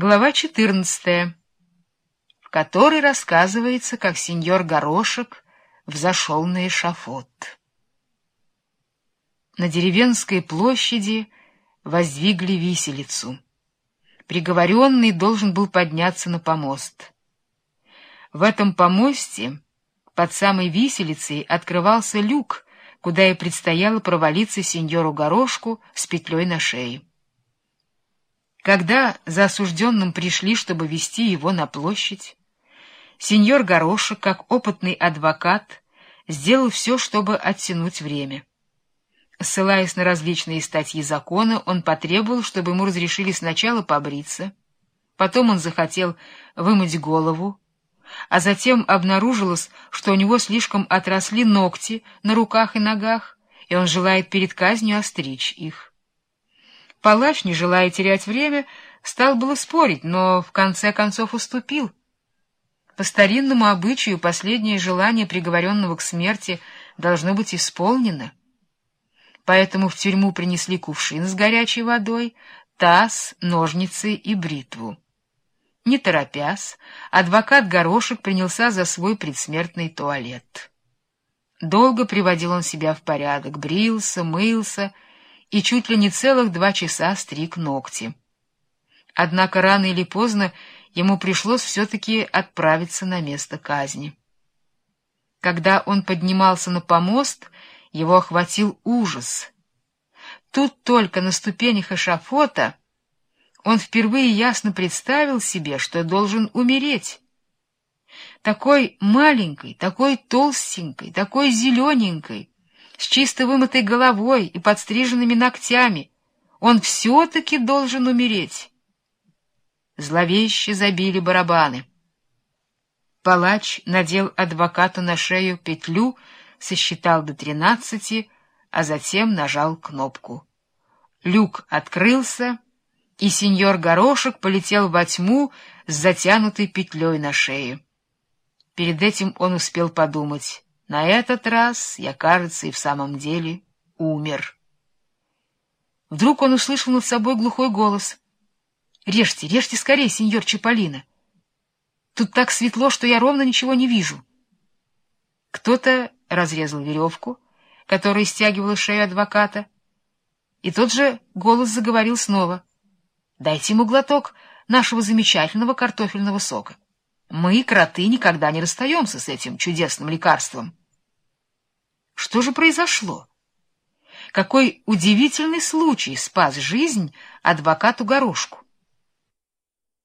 Глава 14, в которой рассказывается, как сеньор Горошек взошел на эшафот. На деревенской площади воздвигли виселицу. Приговоренный должен был подняться на помост. В этом помосте под самой виселицей открывался люк, куда и предстояло провалиться сеньору Горошку с петлей на шее. Когда за осужденным пришли, чтобы вести его на площадь, сеньор Горошек, как опытный адвокат, сделал все, чтобы оттянуть время. Ссылаясь на различные статьи закона, он потребовал, чтобы ему разрешили сначала побриться, потом он захотел вымыть голову, а затем обнаружилось, что у него слишком отросли ногти на руках и ногах, и он желает перед казнью остричь их. Палач, не желая терять время, стал было спорить, но в конце концов уступил. По старинному обычаю последнее желание приговоренного к смерти должно быть исполнено. Поэтому в тюрьму принесли кувшин с горячей водой, таз, ножницы и бритву. Не торопясь, адвокат Горошек принялся за свой предсмертный туалет. Долго приводил он себя в порядок, брился, мылся, и чуть ли не целых два часа стриг ногти. Однако рано или поздно ему пришлось все-таки отправиться на место казни. Когда он поднимался на помост, его охватил ужас. Тут только на ступенях эшафота он впервые ясно представил себе, что должен умереть. Такой маленькой, такой толстенькой, такой зелененькой, с чисто вымытой головой и подстриженными ногтями. Он все-таки должен умереть. Зловеще забили барабаны. Палач надел адвокату на шею петлю, сосчитал до тринадцати, а затем нажал кнопку. Люк открылся, и сеньор Горошек полетел во тьму с затянутой петлей на шее. Перед этим он успел подумать. На этот раз я, кажется, и в самом деле умер. Вдруг он услышал над собой глухой голос. — Режьте, режьте скорее, сеньор Чаполина. Тут так светло, что я ровно ничего не вижу. Кто-то разрезал веревку, которая стягивала шею адвоката, и тот же голос заговорил снова. — Дайте ему глоток нашего замечательного картофельного сока. Мы, кроты, никогда не расстаемся с этим чудесным лекарством. Что же произошло? Какой удивительный случай спас жизнь адвокату Горошку?